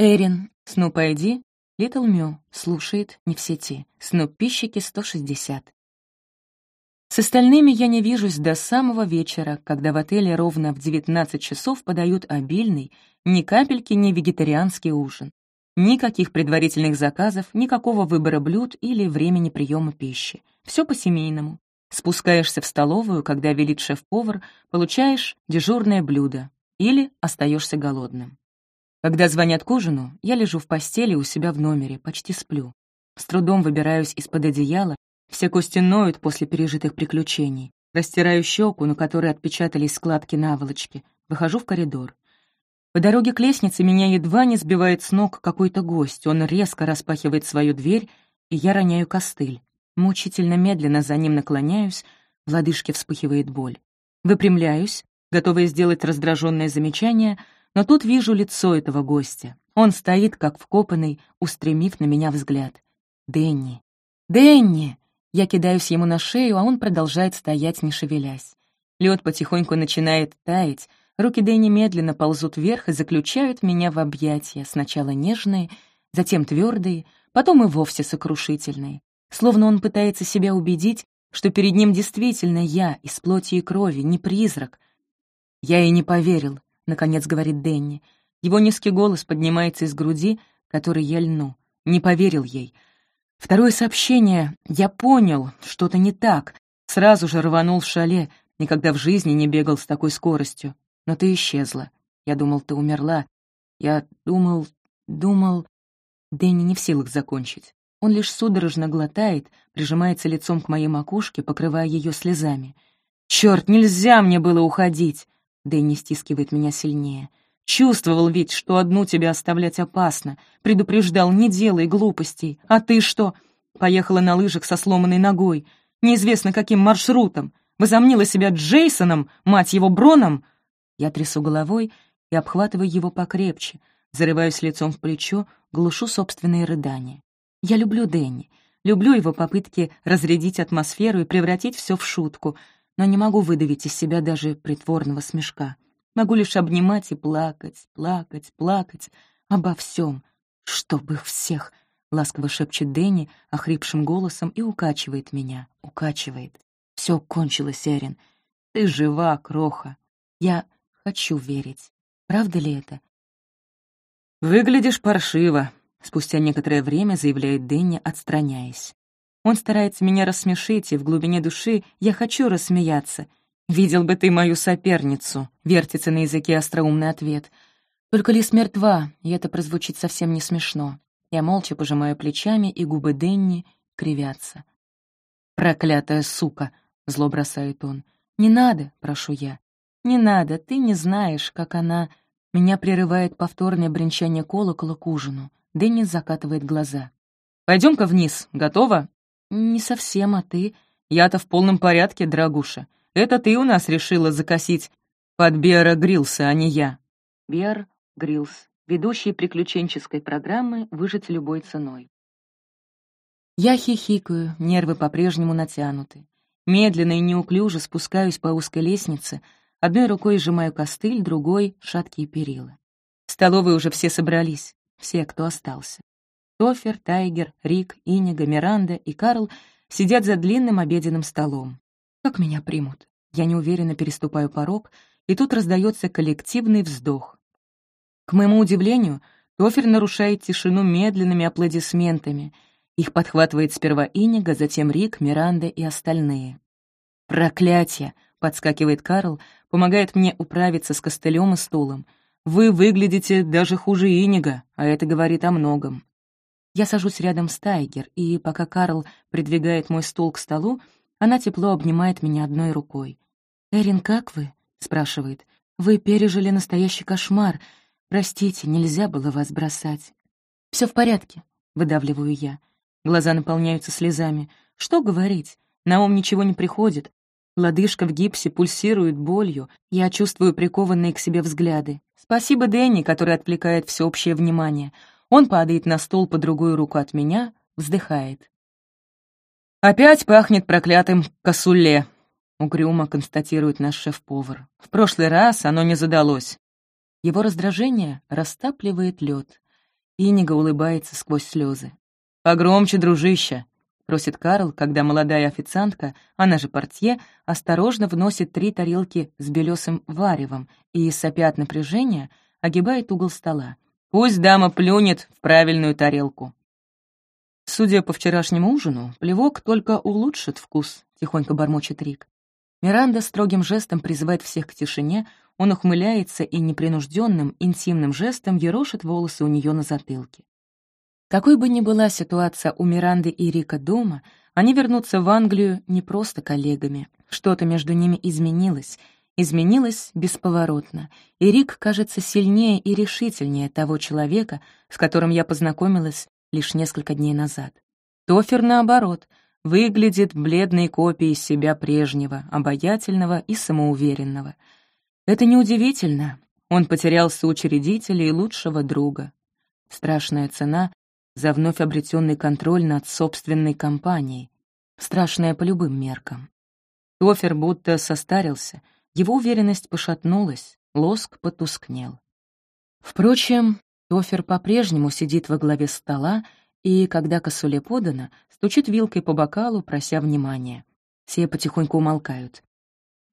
Эрин, Снуп ID, Литл Мю, слушает, не в сети, Снуп пищики 160. С остальными я не вижусь до самого вечера, когда в отеле ровно в 19 часов подают обильный, ни капельки не вегетарианский ужин. Никаких предварительных заказов, никакого выбора блюд или времени приема пищи. Все по-семейному. Спускаешься в столовую, когда велит шеф-повар, получаешь дежурное блюдо или остаешься голодным. Когда звонят к ужину, я лежу в постели у себя в номере, почти сплю. С трудом выбираюсь из-под одеяла, все кости ноют после пережитых приключений. Растираю щеку, на которой отпечатались складки наволочки. Выхожу в коридор. По дороге к лестнице меня едва не сбивает с ног какой-то гость. Он резко распахивает свою дверь, и я роняю костыль. Мучительно медленно за ним наклоняюсь, в лодыжке вспыхивает боль. Выпрямляюсь, готовая сделать раздраженное замечание, но тут вижу лицо этого гостя. Он стоит, как вкопанный, устремив на меня взгляд. «Дэнни! Дэнни!» Я кидаюсь ему на шею, а он продолжает стоять, не шевелясь. Лед потихоньку начинает таять, руки Дэнни медленно ползут вверх и заключают меня в объятия, сначала нежные, затем твердые, потом и вовсе сокрушительные. Словно он пытается себя убедить, что перед ним действительно я, из плоти и крови, не призрак. «Я и не поверил», — наконец говорит Дэнни. Его низкий голос поднимается из груди, которой я льну. Не поверил ей. Второе сообщение. Я понял, что-то не так. Сразу же рванул в шале. Никогда в жизни не бегал с такой скоростью. Но ты исчезла. Я думал, ты умерла. Я думал... думал... Дэнни не в силах закончить. Он лишь судорожно глотает, прижимается лицом к моей макушке, покрывая ее слезами. «Черт, нельзя мне было уходить!» Дэнни стискивает меня сильнее. «Чувствовал ведь, что одну тебя оставлять опасно. Предупреждал, не делай глупостей. А ты что? Поехала на лыжах со сломанной ногой. Неизвестно каким маршрутом. Возомнила себя Джейсоном, мать его, Броном!» Я трясу головой и обхватываю его покрепче, зарываюсь лицом в плечо, глушу собственные рыдания. Я люблю Дэнни, люблю его попытки разрядить атмосферу и превратить все в шутку, но не могу выдавить из себя даже притворного смешка. Могу лишь обнимать и плакать, плакать, плакать обо всем, чтобы их всех, — ласково шепчет Дэнни охрипшим голосом и укачивает меня, укачивает. Все кончилось, Эрин. Ты жива, кроха. Я хочу верить. Правда ли это? «Выглядишь паршиво», Спустя некоторое время заявляет Дэнни, отстраняясь. Он старается меня рассмешить, и в глубине души я хочу рассмеяться. «Видел бы ты мою соперницу», — вертится на языке остроумный ответ. Только Лис мертва, и это прозвучит совсем не смешно. Я молча пожимаю плечами, и губы Дэнни кривятся. «Проклятая сука!» — зло бросает он. «Не надо», — прошу я. «Не надо, ты не знаешь, как она...» Меня прерывает повторное бренчание колокола к ужину. Деннис закатывает глаза. пойдем ка вниз, готова?» «Не совсем, а ты?» «Я-то в полном порядке, дорогуша. Это ты у нас решила закосить под Бера Грилса, а не я». Бер Грилс, ведущий приключенческой программы «Выжить любой ценой». Я хихикаю, нервы по-прежнему натянуты. Медленно и неуклюже спускаюсь по узкой лестнице, одной рукой сжимаю костыль, другой — шаткие перила. В столовой уже все собрались все, кто остался. Тофер, Тайгер, Рик, Инига, Миранда и Карл сидят за длинным обеденным столом. Как меня примут? Я неуверенно переступаю порог, и тут раздается коллективный вздох. К моему удивлению, Тофер нарушает тишину медленными аплодисментами. Их подхватывает сперва Инига, затем Рик, Миранда и остальные. «Проклятие!» — подскакивает Карл, помогает мне управиться с костылем и стулом — вы выглядите даже хуже Инига, а это говорит о многом. Я сажусь рядом с Тайгер, и пока Карл придвигает мой стул к столу, она тепло обнимает меня одной рукой. «Эрин, как вы?» — спрашивает. «Вы пережили настоящий кошмар. Простите, нельзя было вас бросать». Все в порядке», — выдавливаю я. Глаза наполняются слезами. Что говорить? На ум ничего не приходит. Лодыжка в гипсе пульсирует болью. Я чувствую прикованные к себе взгляды. Спасибо Дэнни, который отвлекает всеобщее внимание. Он падает на стол по другую руку от меня, вздыхает. «Опять пахнет проклятым косуле», — угрюмо констатирует наш шеф-повар. «В прошлый раз оно не задалось». Его раздражение растапливает лед. Инига улыбается сквозь слезы. «Погромче, дружище!» — просит Карл, когда молодая официантка, она же портье, осторожно вносит три тарелки с белесым варевом и, сопя от напряжения, огибает угол стола. «Пусть дама плюнет в правильную тарелку». Судя по вчерашнему ужину, плевок только улучшит вкус, — тихонько бормочет Рик. Миранда строгим жестом призывает всех к тишине, он ухмыляется и непринужденным, интимным жестом ерошит волосы у нее на затылке. Какой бы ни была ситуация у Миранды и Рика дома, они вернутся в Англию не просто коллегами. Что-то между ними изменилось, изменилось бесповоротно, и Рик кажется сильнее и решительнее того человека, с которым я познакомилась лишь несколько дней назад. Тофер, наоборот, выглядит бледной копией себя прежнего, обаятельного и самоуверенного — это неудивительно. Он потерял соучредителя и лучшего друга. Страшная цена за вновь обретенный контроль над собственной компанией. Страшная по любым меркам. Тофер будто состарился, его уверенность пошатнулась, лоск потускнел. Впрочем, Тофер по-прежнему сидит во главе стола и, когда косуле подано, стучит вилкой по бокалу, прося внимания. Все потихоньку умолкают.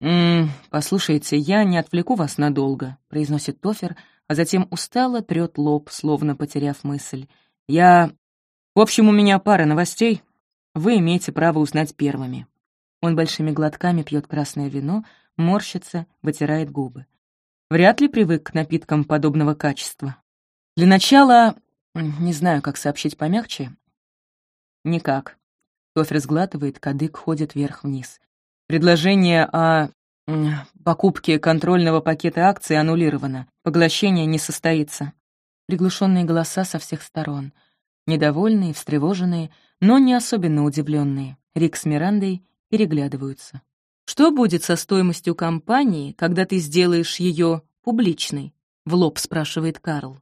«М -м, «Послушайте, я не отвлеку вас надолго», — произносит Тофер, а затем устало трёт лоб, словно потеряв мысль. «Я... В общем, у меня пара новостей. Вы имеете право узнать первыми». Он большими глотками пьет красное вино, морщится, вытирает губы. Вряд ли привык к напиткам подобного качества. Для начала... Не знаю, как сообщить помягче. Никак. Тофер сглатывает, кадык ходит вверх-вниз. Предложение о покупке контрольного пакета акций аннулировано. Поглощение не состоится. Приглушенные голоса со всех сторон. Недовольные, встревоженные, но не особенно удивленные. Рик с Мирандой переглядываются. «Что будет со стоимостью компании, когда ты сделаешь ее публичной?» — в лоб спрашивает Карл.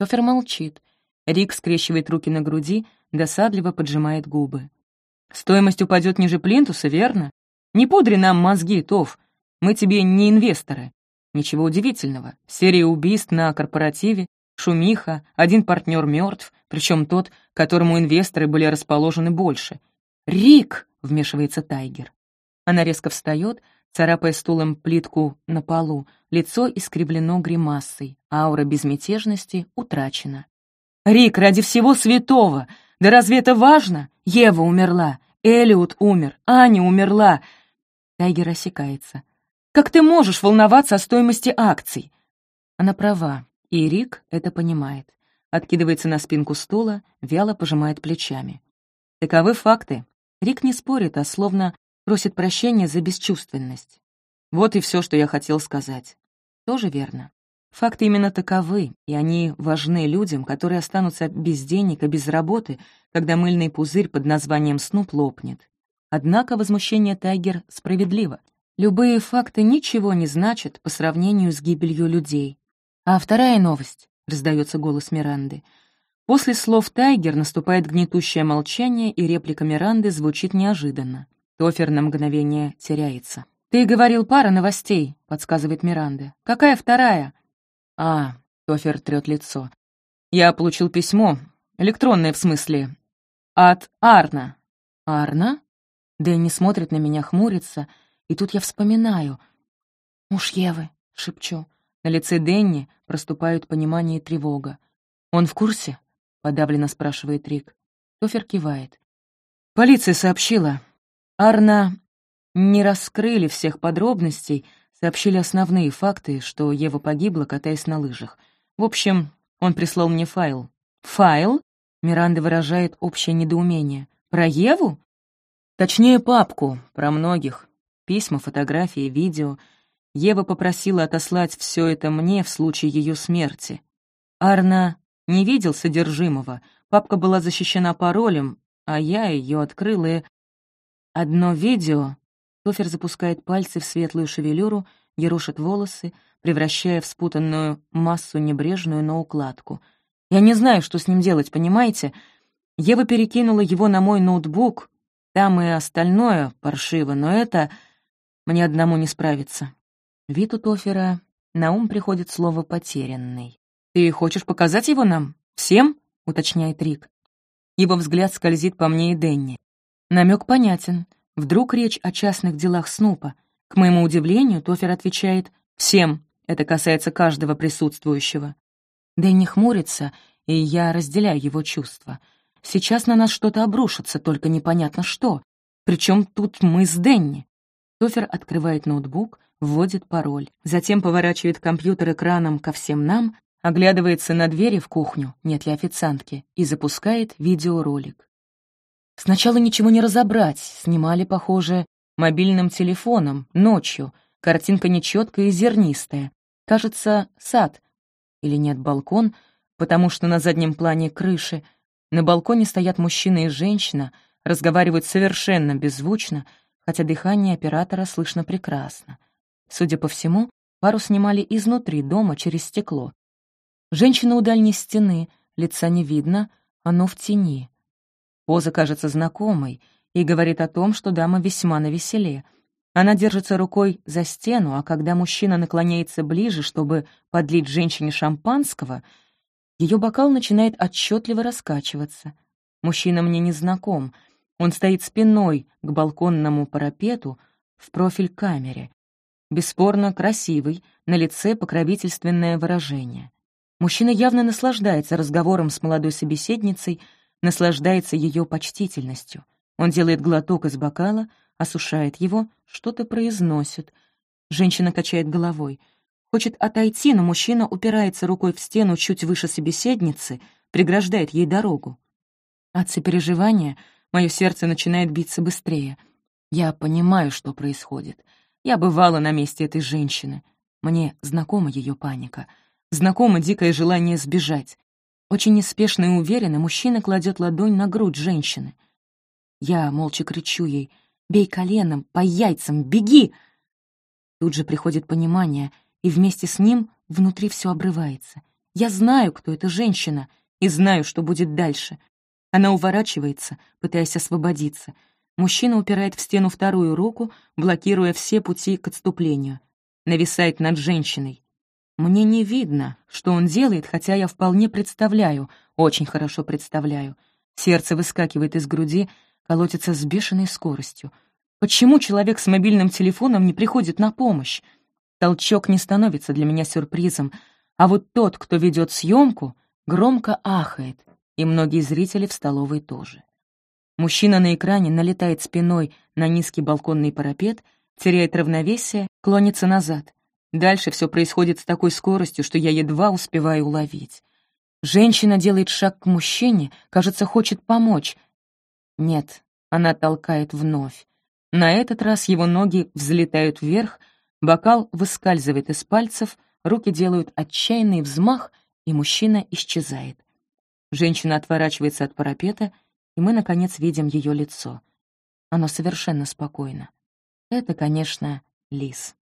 Тофер молчит. Рик скрещивает руки на груди, досадливо поджимает губы. «Стоимость упадет ниже плинтуса, верно? Не пудри нам мозги, Тоф. Мы тебе не инвесторы. Ничего удивительного. Серия убийств на корпоративе, шумиха, один партнер мертв, причем тот, которому инвесторы были расположены больше. «Рик!» — вмешивается Тайгер. Она резко встает, царапая стулом плитку на полу, лицо искривлено гримасой, аура безмятежности утрачена. «Рик, ради всего святого! Да разве это важно? Ева умерла, Элиот умер, Аня умерла, Тайгер осекается. «Как ты можешь волноваться о стоимости акций?» Она права, и Рик это понимает. Откидывается на спинку стула, вяло пожимает плечами. Таковы факты. Рик не спорит, а словно просит прощения за бесчувственность. Вот и все, что я хотел сказать. Тоже верно. Факты именно таковы, и они важны людям, которые останутся без денег и без работы, когда мыльный пузырь под названием «Снуп» лопнет. Однако возмущение Тайгер справедливо. Любые факты ничего не значат по сравнению с гибелью людей. А вторая новость, — раздается голос Миранды. После слов Тайгер наступает гнетущее молчание, и реплика Миранды звучит неожиданно. Тофер на мгновение теряется. «Ты говорил пара новостей», — подсказывает Миранда. «Какая вторая?» «А», — Тофер трёт лицо. «Я получил письмо, электронное в смысле, от Арна». «Арна?» Дэнни смотрит на меня, хмурится, и тут я вспоминаю. «Муж Евы», — шепчу. На лице Дэнни проступают понимание и тревога. «Он в курсе?» — подавленно спрашивает Рик. Тофер кивает. «Полиция сообщила. Арна не раскрыли всех подробностей, сообщили основные факты, что Ева погибла, катаясь на лыжах. В общем, он прислал мне файл». «Файл?» — Миранда выражает общее недоумение. «Про Еву?» Точнее, папку, про многих. Письма, фотографии, видео. Ева попросила отослать все это мне в случае ее смерти. Арна не видел содержимого. Папка была защищена паролем, а я ее открыл и... Одно видео... Тофер запускает пальцы в светлую шевелюру, ерошит волосы, превращая в спутанную массу небрежную на укладку. Я не знаю, что с ним делать, понимаете? Ева перекинула его на мой ноутбук, там и остальное паршиво, но это мне одному не справиться. Вид у Тофера на ум приходит слово «потерянный». «Ты хочешь показать его нам? Всем?» — уточняет Рик. Его взгляд скользит по мне и Денни. Намек понятен. Вдруг речь о частных делах Снупа. К моему удивлению, Тофер отвечает «Всем». Это касается каждого присутствующего. Дэнни хмурится, и я разделяю его чувства. Сейчас на нас что-то обрушится, только непонятно что. Причем тут мы с Дэнни. Тофер открывает ноутбук, вводит пароль, затем поворачивает компьютер экраном ко всем нам, оглядывается на двери в кухню, нет ли официантки, и запускает видеоролик. Сначала ничего не разобрать, снимали, похоже, мобильным телефоном, ночью. Картинка нечеткая и зернистая. Кажется, сад. Или нет, балкон, потому что на заднем плане крыши. На балконе стоят мужчина и женщина, разговаривают совершенно беззвучно, хотя дыхание оператора слышно прекрасно. Судя по всему, пару снимали изнутри дома через стекло. Женщина у дальней стены, лица не видно, оно в тени. Поза кажется знакомой и говорит о том, что дама весьма навеселе. Она держится рукой за стену, а когда мужчина наклоняется ближе, чтобы подлить женщине шампанского, ее бокал начинает отчетливо раскачиваться. Мужчина мне не знаком. Он стоит спиной к балконному парапету в профиль камере. Бесспорно красивый, на лице покровительственное выражение. Мужчина явно наслаждается разговором с молодой собеседницей, наслаждается ее почтительностью. Он делает глоток из бокала, осушает его, что-то произносит. Женщина качает головой. Хочет отойти, но мужчина упирается рукой в стену чуть выше собеседницы, преграждает ей дорогу. От сопереживания мое сердце начинает биться быстрее. Я понимаю, что происходит. Я бывала на месте этой женщины. Мне знакома ее паника. Знакомо дикое желание сбежать. Очень неспешно и уверенно мужчина кладет ладонь на грудь женщины. Я молча кричу ей «Бей коленом, по яйцам, беги!» Тут же приходит понимание, и вместе с ним внутри все обрывается. Я знаю, кто эта женщина, и знаю, что будет дальше. Она уворачивается, пытаясь освободиться. Мужчина упирает в стену вторую руку, блокируя все пути к отступлению. Нависает над женщиной. Мне не видно, что он делает, хотя я вполне представляю, очень хорошо представляю. Сердце выскакивает из груди, колотится с бешеной скоростью. Почему человек с мобильным телефоном не приходит на помощь? Толчок не становится для меня сюрпризом, а вот тот, кто ведет съемку, громко ахает, и многие зрители в столовой тоже. Мужчина на экране налетает спиной на низкий балконный парапет, теряет равновесие, клонится назад — Дальше все происходит с такой скоростью, что я едва успеваю уловить. Женщина делает шаг к мужчине, кажется, хочет помочь. Нет, она толкает вновь. На этот раз его ноги взлетают вверх, бокал выскальзывает из пальцев, руки делают отчаянный взмах, и мужчина исчезает. Женщина отворачивается от парапета, и мы, наконец, видим ее лицо. Оно совершенно спокойно. Это, конечно, лис.